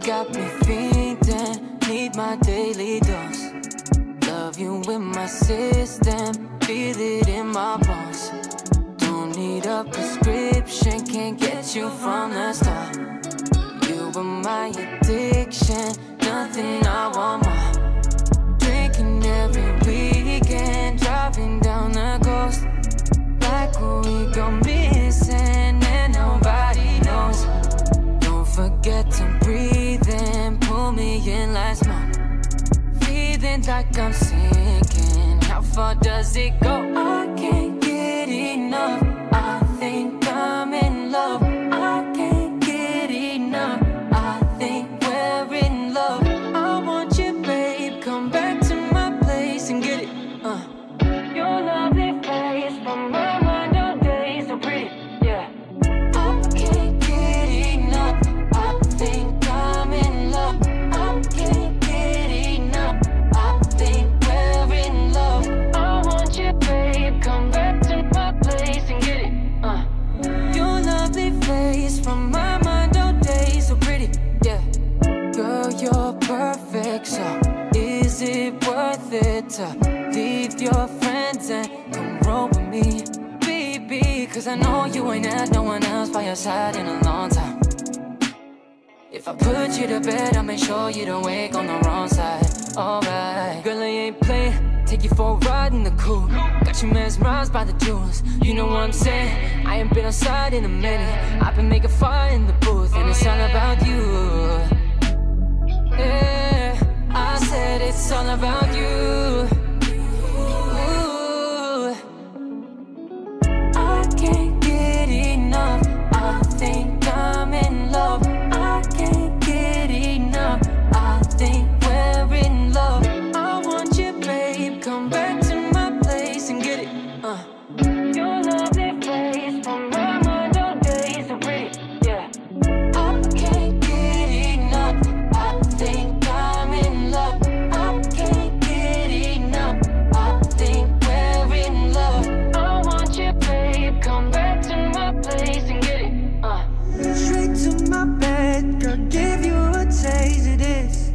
got me feeding, need my daily dose. Love you in my system, feel it in my bones. Don't need a prescription, can't get you from the start. You were my addiction, nothing I want more. Feeling like I'm sinking. How far does it go? I can't perfect, so is it worth it to leave your friends and come roll with me? Baby, cause I know you ain't had no one else by your side in a long time. If I put you to bed, I'll make sure you don't wake on the wrong side. Alright, girl, I ain't playing. Take you for a ride in the coupe. Got you mesmerized by the jewels. You know what I'm saying? I ain't been outside in a minute. I've been making fire in the booth, and it's all about you.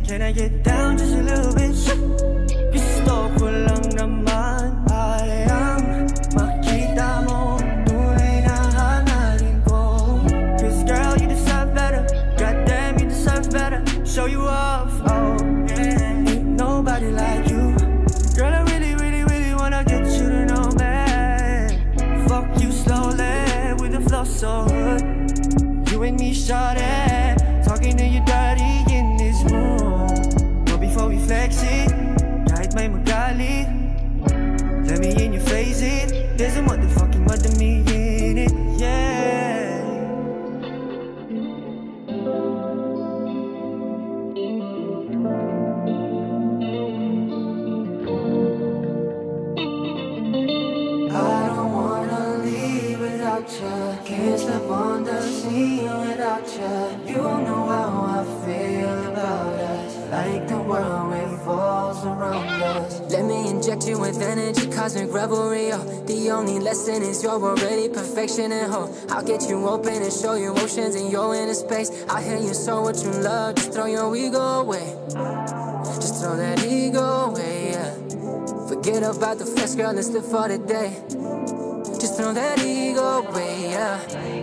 Can I get down just a little bit? Gusto ko lang naman ay ang makita mo Tunay na hangarin ko Cause girl, you deserve better. Goddamn, you deserve better. Show you off, oh nobody like you. Girl, I really, really, really wanna get you to know Fuck you slowly with flow so good. You and me, shawty without you. Can't sleep on the scene without you. You know how I feel about us. Like the world revolves around us. Let me inject you with energy, cosmic revelry. Oh, the only lesson is you're already perfection and hope. I'll get you open and show you oceans and your inner space. I'll hear you so what you love. Just throw your ego away. Just throw that ego away. Yeah. Forget about the flesh, girl, let's live for the day. Just throw that ego away, yeah.